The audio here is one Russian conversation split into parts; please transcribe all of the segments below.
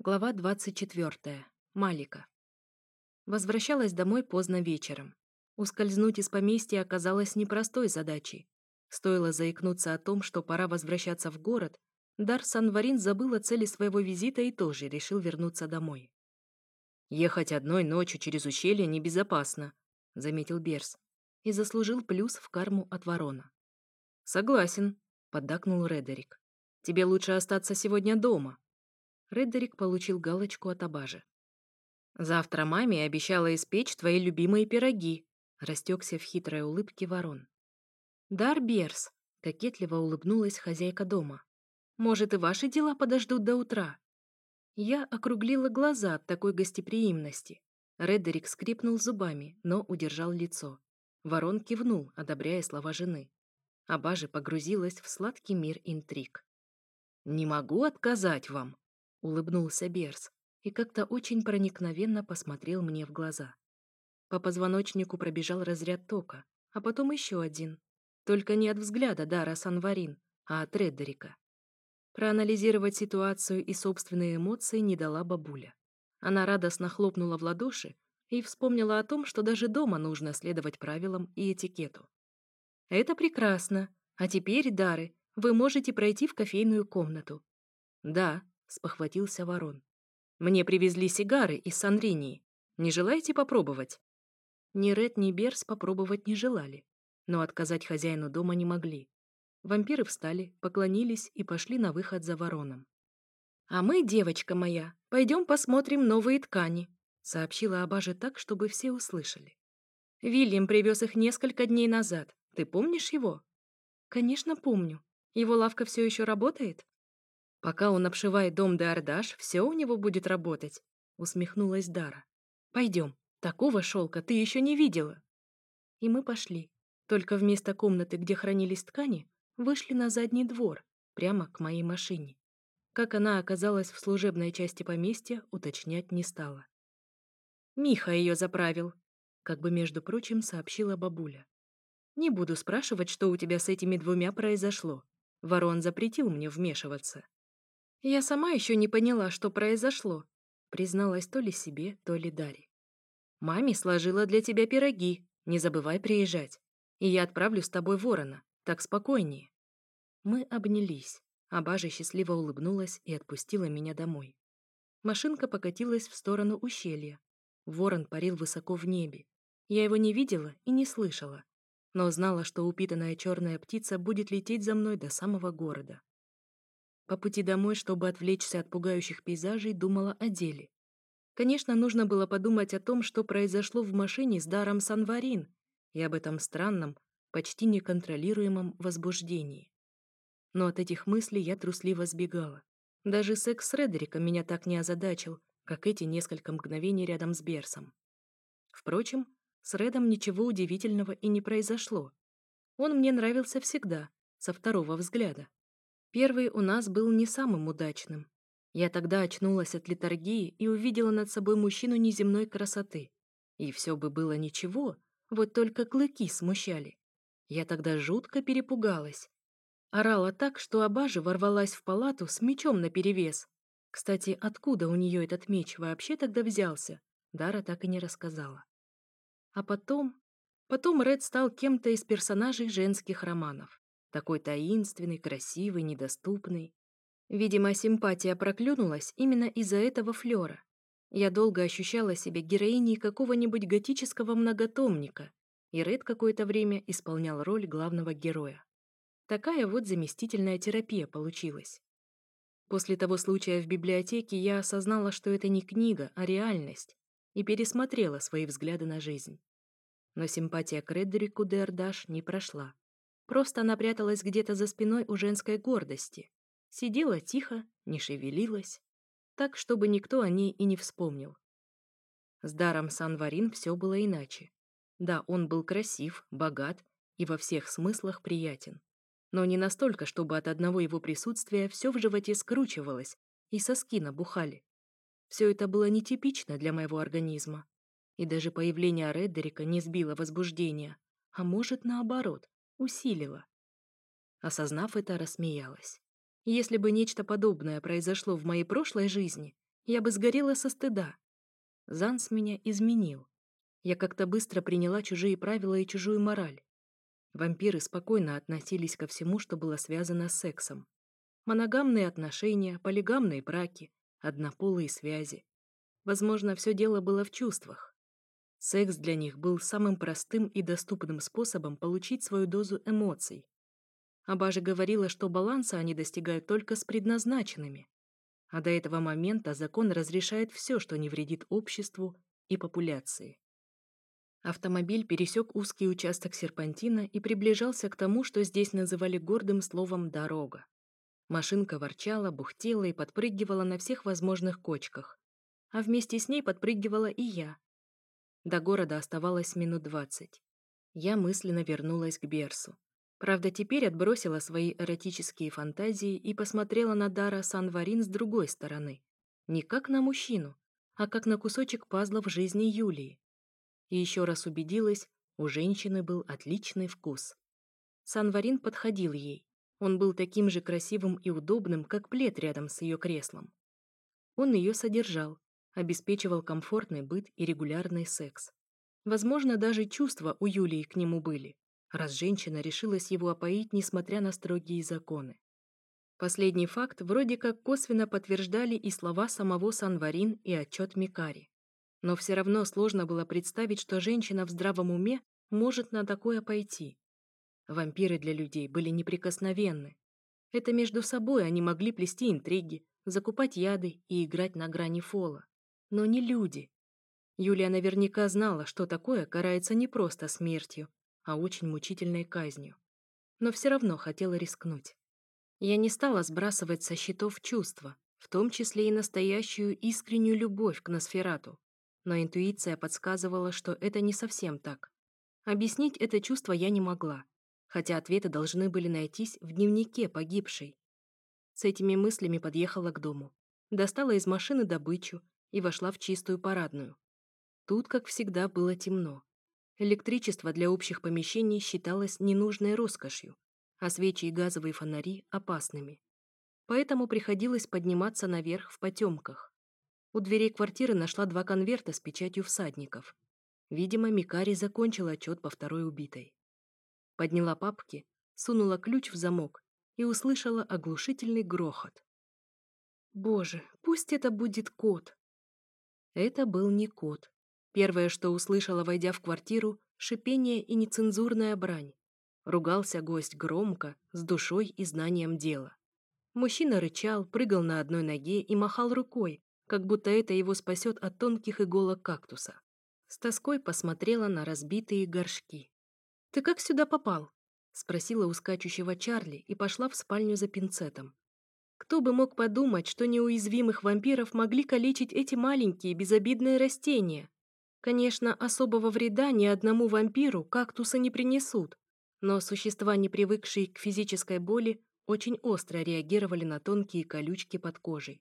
Глава 24. Малика. Возвращалась домой поздно вечером. Ускользнуть из поместья оказалось непростой задачей. Стоило заикнуться о том, что пора возвращаться в город, Дар Санварин забыл о цели своего визита и тоже решил вернуться домой. «Ехать одной ночью через ущелье небезопасно», — заметил Берс, и заслужил плюс в карму от ворона. «Согласен», — поддакнул Редерик. «Тебе лучше остаться сегодня дома». Редерик получил галочку от Абажи. «Завтра маме обещала испечь твои любимые пироги», — растекся в хитрой улыбке ворон. «Дар Берс», — кокетливо улыбнулась хозяйка дома. «Может, и ваши дела подождут до утра?» Я округлила глаза от такой гостеприимности. Редерик скрипнул зубами, но удержал лицо. Ворон кивнул, одобряя слова жены. Абажи погрузилась в сладкий мир интриг. «Не могу отказать вам», — улыбнулся Берс и как-то очень проникновенно посмотрел мне в глаза. По позвоночнику пробежал разряд тока, а потом еще один. Только не от взгляда Дара Санварин, а от Реддерика. Проанализировать ситуацию и собственные эмоции не дала бабуля. Она радостно хлопнула в ладоши и вспомнила о том, что даже дома нужно следовать правилам и этикету. «Это прекрасно. А теперь, Дары, вы можете пройти в кофейную комнату». «Да», спохватился ворон. «Мне привезли сигары из Санринии. Не желаете попробовать?» Ни Ред, ни Берс попробовать не желали, но отказать хозяину дома не могли. Вампиры встали, поклонились и пошли на выход за вороном. «А мы, девочка моя, пойдем посмотрим новые ткани», сообщила Абаже так, чтобы все услышали. «Вильям привез их несколько дней назад. Ты помнишь его?» «Конечно, помню. Его лавка все еще работает?» Пока он обшивает дом де Ардаш, все у него будет работать, усмехнулась Дара. Пойдем, такого шелка ты еще не видела. И мы пошли. Только вместо комнаты, где хранились ткани, вышли на задний двор, прямо к моей машине. Как она оказалась в служебной части поместья, уточнять не стала. Миха ее заправил, как бы, между прочим, сообщила бабуля. Не буду спрашивать, что у тебя с этими двумя произошло. Ворон запретил мне вмешиваться. «Я сама еще не поняла, что произошло», призналась то ли себе, то ли Даре. «Маме сложила для тебя пироги, не забывай приезжать. И я отправлю с тобой ворона, так спокойнее». Мы обнялись, а Бажа счастливо улыбнулась и отпустила меня домой. Машинка покатилась в сторону ущелья. Ворон парил высоко в небе. Я его не видела и не слышала, но знала, что упитанная черная птица будет лететь за мной до самого города. По пути домой, чтобы отвлечься от пугающих пейзажей, думала о деле. Конечно, нужно было подумать о том, что произошло в машине с даром Санварин, и об этом странном, почти неконтролируемом возбуждении. Но от этих мыслей я трусливо сбегала. Даже секс с Редериком меня так не озадачил, как эти несколько мгновений рядом с Берсом. Впрочем, с Редом ничего удивительного и не произошло. Он мне нравился всегда, со второго взгляда. Первый у нас был не самым удачным. Я тогда очнулась от литургии и увидела над собой мужчину неземной красоты. И все бы было ничего, вот только клыки смущали. Я тогда жутко перепугалась. Орала так, что Абажа ворвалась в палату с мечом наперевес. Кстати, откуда у нее этот меч вообще тогда взялся, Дара так и не рассказала. А потом... Потом Ред стал кем-то из персонажей женских романов. Такой таинственный, красивый, недоступный. Видимо, симпатия проклюнулась именно из-за этого флера. Я долго ощущала себя героиней какого-нибудь готического многотомника, и Ред какое-то время исполнял роль главного героя. Такая вот заместительная терапия получилась. После того случая в библиотеке я осознала, что это не книга, а реальность, и пересмотрела свои взгляды на жизнь. Но симпатия к Редерику Дердаш не прошла. Просто она пряталась где-то за спиной у женской гордости. Сидела тихо, не шевелилась, так, чтобы никто о ней и не вспомнил. С даром Санварин все было иначе. Да, он был красив, богат и во всех смыслах приятен. Но не настолько, чтобы от одного его присутствия все в животе скручивалось и соски набухали. Все это было нетипично для моего организма. И даже появление Реддерика не сбило возбуждения, а может, наоборот, усилила. Осознав это, рассмеялась. Если бы нечто подобное произошло в моей прошлой жизни, Я бы сгорела со стыда. Занс меня изменил. Я как-то быстро приняла чужие правила и чужую мораль. Вампиры спокойно относились ко всему, что было связано с сексом. Моногамные отношения, полигамные браки, однополые связи. Возможно, все дело было в чувствах. Секс для них был самым простым и доступным способом получить свою дозу эмоций. Аба же говорила, что баланса они достигают только с предназначенными. А до этого момента закон разрешает все, что не вредит обществу и популяции. Автомобиль пересек узкий участок серпантина и приближался к тому, что здесь называли гордым словом «дорога». Машинка ворчала, бухтела и подпрыгивала на всех возможных кочках. А вместе с ней подпрыгивала и я. До города оставалось минут двадцать. Я мысленно вернулась к Берсу. Правда, теперь отбросила свои эротические фантазии и посмотрела на Дара Санварин с другой стороны. Не как на мужчину, а как на кусочек пазла в жизни Юлии. И еще раз убедилась, у женщины был отличный вкус. Санварин подходил ей. Он был таким же красивым и удобным, как плед рядом с ее креслом. Он ее содержал, обеспечивал комфортный быт и регулярный секс. Возможно, даже чувства у Юлии к нему были, раз женщина решилась его опоить, несмотря на строгие законы. Последний факт вроде как косвенно подтверждали и слова самого Санварин и отчет Микари. Но все равно сложно было представить, что женщина в здравом уме может на такое пойти. Вампиры для людей были неприкосновенны. Это между собой они могли плести интриги, закупать яды и играть на грани фола. Но не люди. Юлия наверняка знала, что такое карается не просто смертью, а очень мучительной казнью. Но все равно хотела рискнуть. Я не стала сбрасывать со счетов чувства, в том числе и настоящую искреннюю любовь к Носферату. Но интуиция подсказывала, что это не совсем так. Объяснить это чувство я не могла, хотя ответы должны были найтись в дневнике погибшей. С этими мыслями подъехала к дому, достала из машины добычу и вошла в чистую парадную. Тут, как всегда, было темно. Электричество для общих помещений считалось ненужной роскошью, а свечи и газовые фонари – опасными. Поэтому приходилось подниматься наверх в потемках. У дверей квартиры нашла два конверта с печатью всадников. Видимо, Микари закончил отчет по второй убитой подняла папки, сунула ключ в замок и услышала оглушительный грохот. Боже, пусть это будет кот. Это был не кот. Первое, что услышала, войдя в квартиру, шипение и нецензурная брань. Ругался гость громко, с душой и знанием дела. Мужчина рычал, прыгал на одной ноге и махал рукой, как будто это его спасет от тонких иголок кактуса. С тоской посмотрела на разбитые горшки. «Ты как сюда попал?» — спросила у скачущего Чарли и пошла в спальню за пинцетом. Кто бы мог подумать, что неуязвимых вампиров могли калечить эти маленькие безобидные растения? Конечно, особого вреда ни одному вампиру кактусы не принесут, но существа, не привыкшие к физической боли, очень остро реагировали на тонкие колючки под кожей.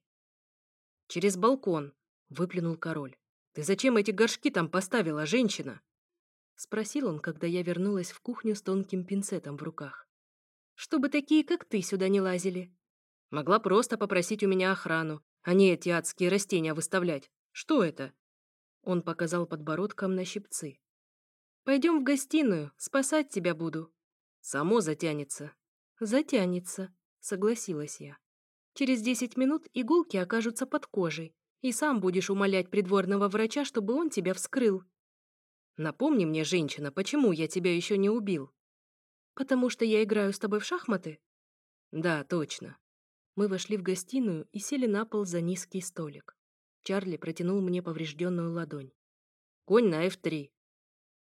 «Через балкон!» — выплюнул король. «Ты зачем эти горшки там поставила, женщина?» — спросил он, когда я вернулась в кухню с тонким пинцетом в руках. «Чтобы такие, как ты, сюда не лазили». «Могла просто попросить у меня охрану, а не эти адские растения выставлять. Что это?» Он показал подбородком на щипцы. «Пойдем в гостиную, спасать тебя буду». «Само затянется». «Затянется», — согласилась я. «Через десять минут иголки окажутся под кожей, и сам будешь умолять придворного врача, чтобы он тебя вскрыл, Напомни мне, женщина, почему я тебя еще не убил? Потому что я играю с тобой в шахматы? Да, точно. Мы вошли в гостиную и сели на пол за низкий столик. Чарли протянул мне поврежденную ладонь. Конь на F3.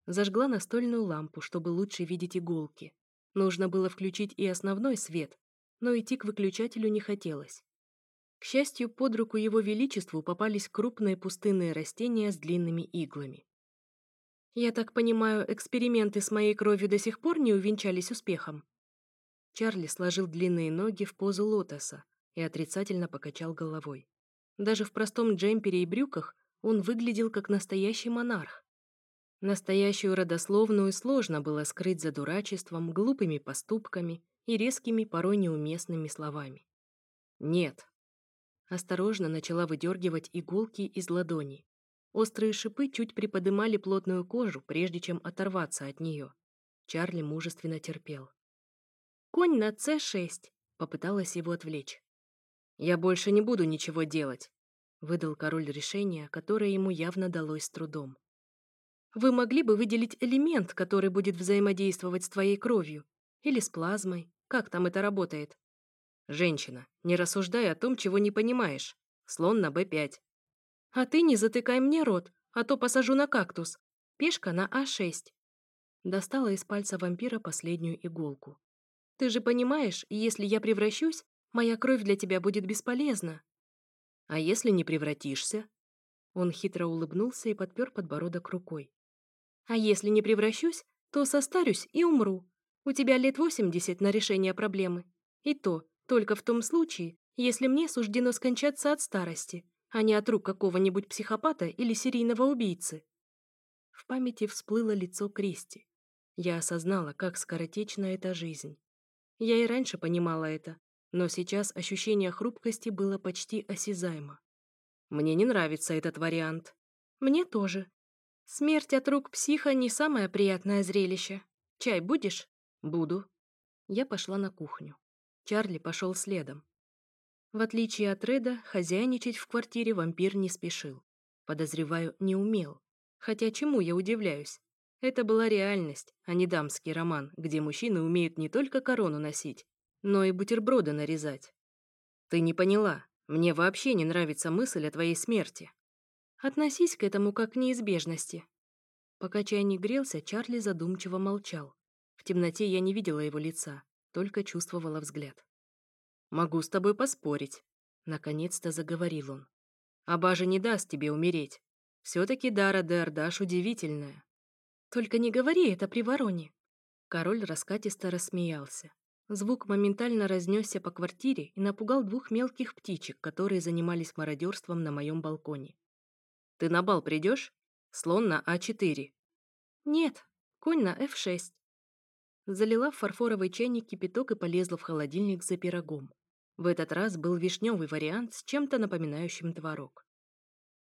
Зажгла настольную лампу, чтобы лучше видеть иголки. Нужно было включить и основной свет, но идти к выключателю не хотелось. К счастью, под руку его величеству попались крупные пустынные растения с длинными иглами. «Я так понимаю, эксперименты с моей кровью до сих пор не увенчались успехом?» Чарли сложил длинные ноги в позу лотоса и отрицательно покачал головой. Даже в простом джемпере и брюках он выглядел как настоящий монарх. Настоящую родословную сложно было скрыть за дурачеством, глупыми поступками и резкими, порой неуместными словами. «Нет». Осторожно начала выдергивать иголки из ладони. Острые шипы чуть приподымали плотную кожу, прежде чем оторваться от нее. Чарли мужественно терпел. «Конь на С6», — попыталась его отвлечь. «Я больше не буду ничего делать», — выдал король решение, которое ему явно далось с трудом. «Вы могли бы выделить элемент, который будет взаимодействовать с твоей кровью? Или с плазмой? Как там это работает?» «Женщина, не рассуждай о том, чего не понимаешь. Слон на Б5». «А ты не затыкай мне рот, а то посажу на кактус. Пешка на А6». Достала из пальца вампира последнюю иголку. «Ты же понимаешь, если я превращусь, моя кровь для тебя будет бесполезна». «А если не превратишься?» Он хитро улыбнулся и подпер подбородок рукой. «А если не превращусь, то состарюсь и умру. У тебя лет восемьдесят на решение проблемы. И то, только в том случае, если мне суждено скончаться от старости, а не от рук какого-нибудь психопата или серийного убийцы. В памяти всплыло лицо Кристи. Я осознала, как скоротечна эта жизнь. Я и раньше понимала это, но сейчас ощущение хрупкости было почти осязаемо. Мне не нравится этот вариант. Мне тоже. Смерть от рук психа не самое приятное зрелище. Чай будешь? Буду. Я пошла на кухню. Чарли пошел следом. В отличие от Реда, хозяйничать в квартире вампир не спешил. Подозреваю, не умел. Хотя чему я удивляюсь? Это была реальность, а не дамский роман, где мужчины умеют не только корону носить, но и бутерброды нарезать. Ты не поняла. Мне вообще не нравится мысль о твоей смерти. Относись к этому как к неизбежности. Пока чай не грелся, Чарли задумчиво молчал. В темноте я не видела его лица, только чувствовала взгляд. «Могу с тобой поспорить», — наконец-то заговорил он. «Абажа не даст тебе умереть. Все-таки Дара де удивительная». «Только не говори это при вороне». Король раскатисто рассмеялся. Звук моментально разнесся по квартире и напугал двух мелких птичек, которые занимались мародерством на моем балконе. «Ты на бал придешь? Слон на А4». «Нет, конь на F6». Залила в фарфоровый чайник кипяток и полезла в холодильник за пирогом. В этот раз был вишневый вариант с чем-то напоминающим творог.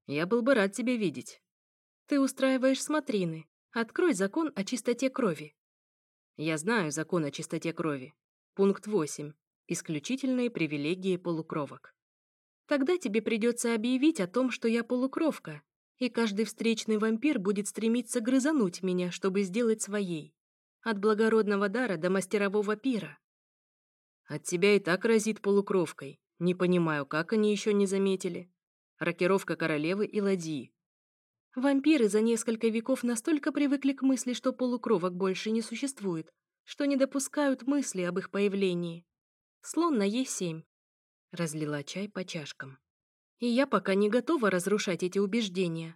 «Я был бы рад тебя видеть». «Ты устраиваешь смотрины. Открой закон о чистоте крови». «Я знаю закон о чистоте крови. Пункт 8. Исключительные привилегии полукровок». «Тогда тебе придется объявить о том, что я полукровка, и каждый встречный вампир будет стремиться грызануть меня, чтобы сделать своей. От благородного дара до мастерового пира. От тебя и так разит полукровкой. Не понимаю, как они еще не заметили. Рокировка королевы и ладьи. Вампиры за несколько веков настолько привыкли к мысли, что полукровок больше не существует, что не допускают мысли об их появлении. Слон на Е7. Разлила чай по чашкам. И я пока не готова разрушать эти убеждения.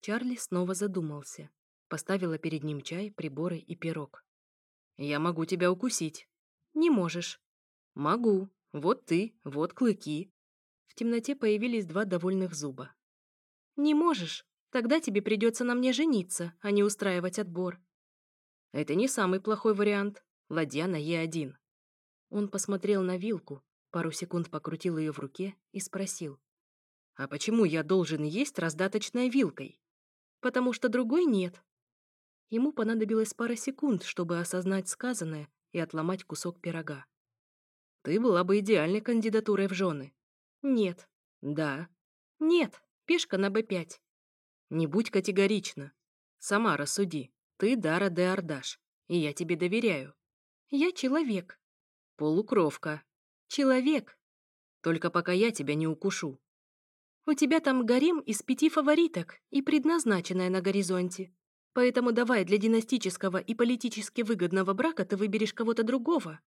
Чарли снова задумался. Поставила перед ним чай, приборы и пирог. «Я могу тебя укусить». «Не можешь». «Могу. Вот ты, вот клыки». В темноте появились два довольных зуба. «Не можешь. Тогда тебе придется на мне жениться, а не устраивать отбор». «Это не самый плохой вариант. Ладья на Е1». Он посмотрел на вилку, пару секунд покрутил ее в руке и спросил. «А почему я должен есть раздаточной вилкой?» «Потому что другой нет», Ему понадобилось пара секунд, чтобы осознать сказанное и отломать кусок пирога. «Ты была бы идеальной кандидатурой в жены». «Нет». «Да». «Нет. Пешка на Б5». «Не будь категорична. Сама рассуди. Ты Дара де Ардаш, и я тебе доверяю». «Я человек». «Полукровка». «Человек». «Только пока я тебя не укушу». «У тебя там гарем из пяти фавориток и предназначенная на горизонте. Поэтому давай для династического и политически выгодного брака ты выберешь кого-то другого.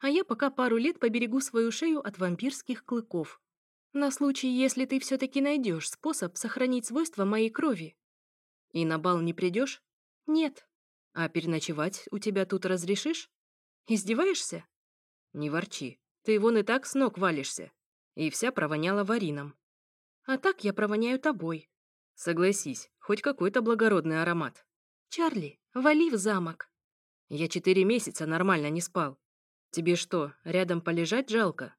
А я пока пару лет поберегу свою шею от вампирских клыков. На случай, если ты все-таки найдешь способ сохранить свойства моей крови. И на бал не придешь? Нет. А переночевать у тебя тут разрешишь? Издеваешься? Не ворчи. Ты вон и так с ног валишься. И вся провоняла варином. А так я провоняю тобой. Согласись, хоть какой-то благородный аромат. «Чарли, вали в замок!» «Я четыре месяца нормально не спал. Тебе что, рядом полежать жалко?»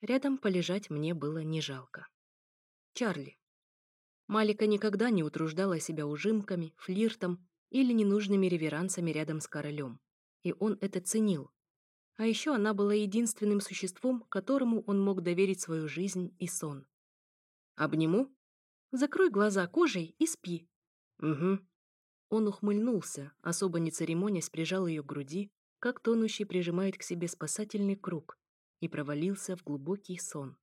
Рядом полежать мне было не жалко. Чарли. Малика никогда не утруждала себя ужимками, флиртом или ненужными реверансами рядом с королем. И он это ценил. А еще она была единственным существом, которому он мог доверить свою жизнь и сон. «Обниму?» «Закрой глаза кожей и спи». «Угу». Он ухмыльнулся, особо не церемонясь, прижал ее к груди, как тонущий прижимает к себе спасательный круг, и провалился в глубокий сон.